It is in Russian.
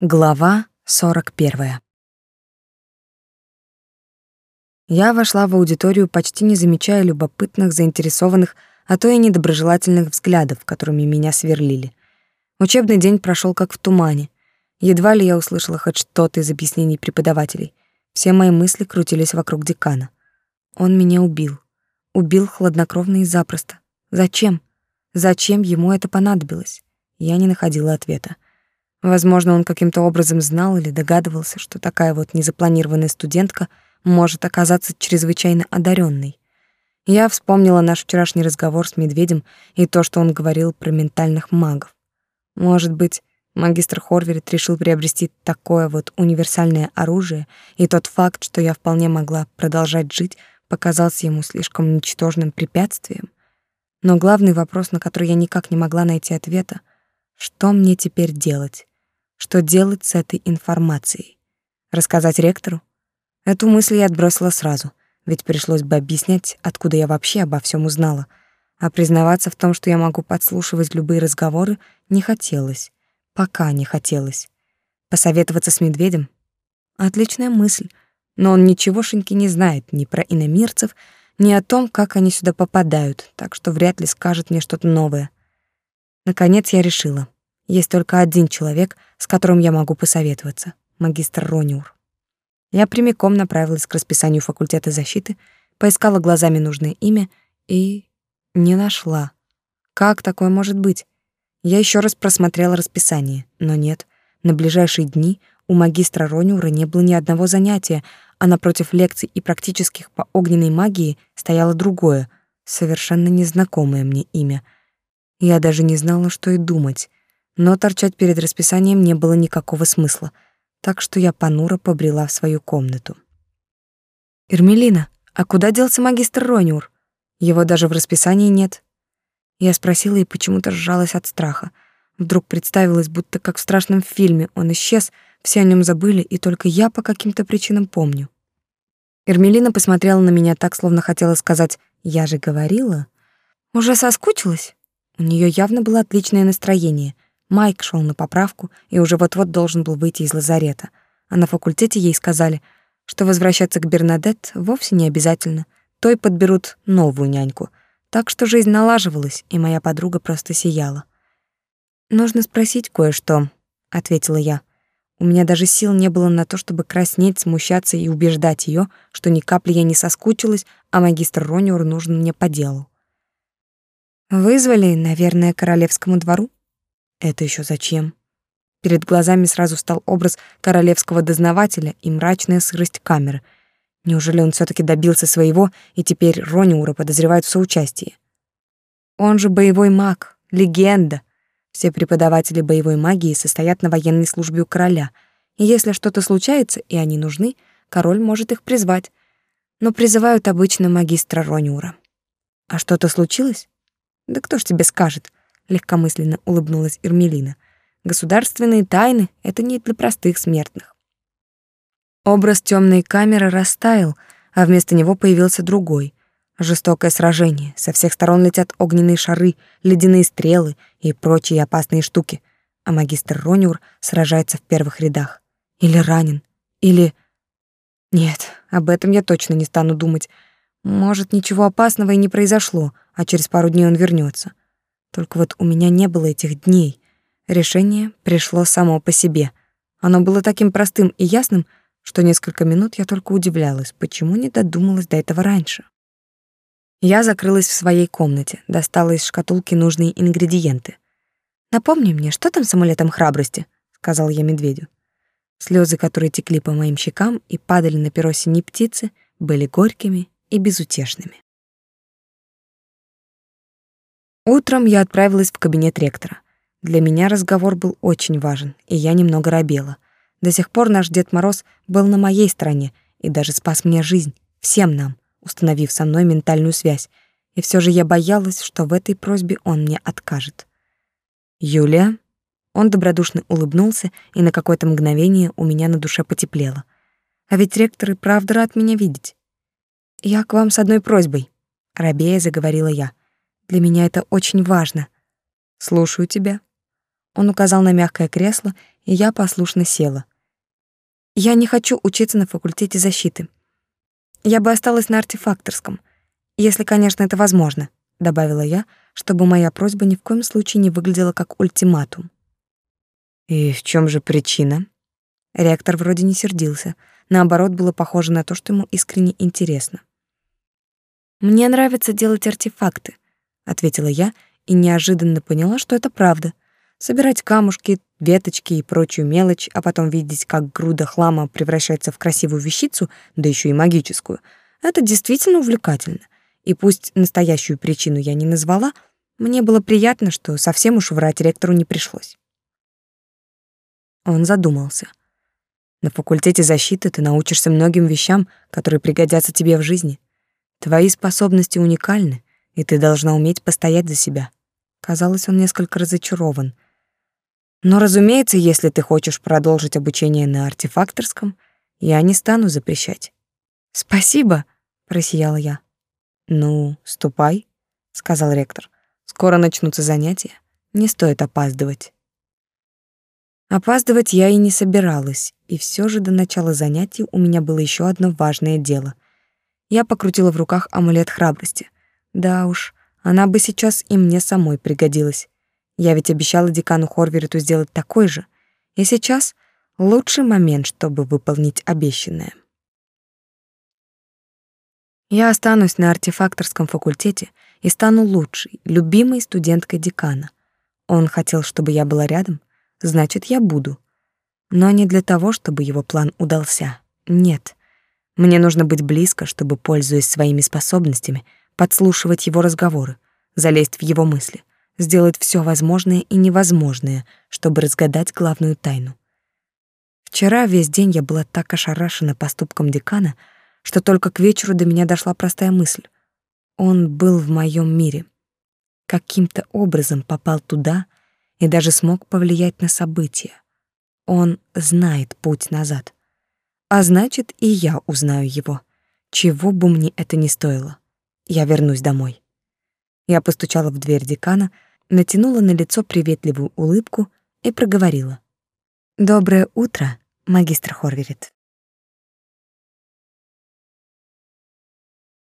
Глава 41. Я вошла в аудиторию, почти не замечая любопытных, заинтересованных, а то и недоброжелательных взглядов, которыми меня сверлили. Учебный день прошел как в тумане. Едва ли я услышала хоть что-то из объяснений преподавателей. Все мои мысли крутились вокруг декана. Он меня убил. Убил хладнокровно и запросто. Зачем? Зачем ему это понадобилось? Я не находила ответа. Возможно, он каким-то образом знал или догадывался, что такая вот незапланированная студентка может оказаться чрезвычайно одаренной. Я вспомнила наш вчерашний разговор с медведем и то, что он говорил про ментальных магов. Может быть, магистр Хорверит решил приобрести такое вот универсальное оружие, и тот факт, что я вполне могла продолжать жить, показался ему слишком ничтожным препятствием. Но главный вопрос, на который я никак не могла найти ответа, что мне теперь делать? Что делать с этой информацией? Рассказать ректору? Эту мысль я отбросила сразу, ведь пришлось бы объяснять, откуда я вообще обо всем узнала. А признаваться в том, что я могу подслушивать любые разговоры, не хотелось. Пока не хотелось. Посоветоваться с медведем? Отличная мысль, но он ничегошеньки не знает ни про иномирцев, ни о том, как они сюда попадают, так что вряд ли скажет мне что-то новое. Наконец я решила. Есть только один человек, с которым я могу посоветоваться — магистр Рониур. Я прямиком направилась к расписанию факультета защиты, поискала глазами нужное имя и... не нашла. Как такое может быть? Я еще раз просмотрела расписание, но нет. На ближайшие дни у магистра Рониура не было ни одного занятия, а напротив лекций и практических по огненной магии стояло другое, совершенно незнакомое мне имя. Я даже не знала, что и думать но торчать перед расписанием не было никакого смысла, так что я понуро побрела в свою комнату. «Эрмелина, а куда делся магистр Рониур? Его даже в расписании нет». Я спросила и почему-то сжалась от страха. Вдруг представилось, будто как в страшном фильме он исчез, все о нем забыли, и только я по каким-то причинам помню. Эрмелина посмотрела на меня так, словно хотела сказать «Я же говорила». Уже соскучилась? У нее явно было отличное настроение — Майк шел на поправку и уже вот-вот должен был выйти из лазарета. А на факультете ей сказали, что возвращаться к Бернадет вовсе не обязательно. Той подберут новую няньку. Так что жизнь налаживалась, и моя подруга просто сияла. «Нужно спросить кое-что», — ответила я. У меня даже сил не было на то, чтобы краснеть, смущаться и убеждать ее, что ни капли я не соскучилась, а магистр Рониор нужен мне по делу. «Вызвали, наверное, королевскому двору?» Это еще зачем? Перед глазами сразу стал образ королевского дознавателя и мрачная сырость камеры. Неужели он все таки добился своего, и теперь Рониура подозревают в соучастии? Он же боевой маг, легенда. Все преподаватели боевой магии состоят на военной службе у короля, и если что-то случается, и они нужны, король может их призвать. Но призывают обычно магистра Рониура. А что-то случилось? Да кто ж тебе скажет? Легкомысленно улыбнулась Ирмелина. Государственные тайны это не для простых смертных. Образ темной камеры растаял, а вместо него появился другой. Жестокое сражение. Со всех сторон летят огненные шары, ледяные стрелы и прочие опасные штуки. А магистр Рониур сражается в первых рядах. Или ранен, или... Нет, об этом я точно не стану думать. Может, ничего опасного и не произошло, а через пару дней он вернется. Только вот у меня не было этих дней. Решение пришло само по себе. Оно было таким простым и ясным, что несколько минут я только удивлялась, почему не додумалась до этого раньше. Я закрылась в своей комнате, достала из шкатулки нужные ингредиенты. «Напомни мне, что там с амулетом храбрости?» — сказал я медведю. Слезы, которые текли по моим щекам и падали на перо синей птицы, были горькими и безутешными. Утром я отправилась в кабинет ректора. Для меня разговор был очень важен, и я немного робела. До сих пор наш Дед Мороз был на моей стороне и даже спас мне жизнь, всем нам, установив со мной ментальную связь. И все же я боялась, что в этой просьбе он мне откажет. «Юлия?» Он добродушно улыбнулся, и на какое-то мгновение у меня на душе потеплело. А ведь ректор и правда рад меня видеть. «Я к вам с одной просьбой», — рабея заговорила я. Для меня это очень важно. Слушаю тебя. Он указал на мягкое кресло, и я послушно села. Я не хочу учиться на факультете защиты. Я бы осталась на артефакторском, если, конечно, это возможно, добавила я, чтобы моя просьба ни в коем случае не выглядела как ультиматум. И в чем же причина? Ректор вроде не сердился, наоборот, было похоже на то, что ему искренне интересно. Мне нравится делать артефакты, ответила я и неожиданно поняла, что это правда. Собирать камушки, веточки и прочую мелочь, а потом видеть, как груда хлама превращается в красивую вещицу, да еще и магическую, это действительно увлекательно. И пусть настоящую причину я не назвала, мне было приятно, что совсем уж врать ректору не пришлось. Он задумался. На факультете защиты ты научишься многим вещам, которые пригодятся тебе в жизни. Твои способности уникальны, и ты должна уметь постоять за себя. Казалось, он несколько разочарован. Но, разумеется, если ты хочешь продолжить обучение на артефакторском, я не стану запрещать. Спасибо, просияла я. Ну, ступай, сказал ректор. Скоро начнутся занятия. Не стоит опаздывать. Опаздывать я и не собиралась, и все же до начала занятий у меня было еще одно важное дело. Я покрутила в руках амулет храбрости. Да уж, она бы сейчас и мне самой пригодилась. Я ведь обещала декану Хорверету сделать такой же. И сейчас лучший момент, чтобы выполнить обещанное. Я останусь на артефакторском факультете и стану лучшей, любимой студенткой декана. Он хотел, чтобы я была рядом, значит, я буду. Но не для того, чтобы его план удался. Нет. Мне нужно быть близко, чтобы, пользуясь своими способностями, подслушивать его разговоры, залезть в его мысли, сделать все возможное и невозможное, чтобы разгадать главную тайну. Вчера весь день я была так ошарашена поступком декана, что только к вечеру до меня дошла простая мысль. Он был в моем мире. Каким-то образом попал туда и даже смог повлиять на события. Он знает путь назад. А значит, и я узнаю его, чего бы мне это ни стоило. Я вернусь домой. Я постучала в дверь декана, натянула на лицо приветливую улыбку и проговорила: "Доброе утро, магистр Хорверит".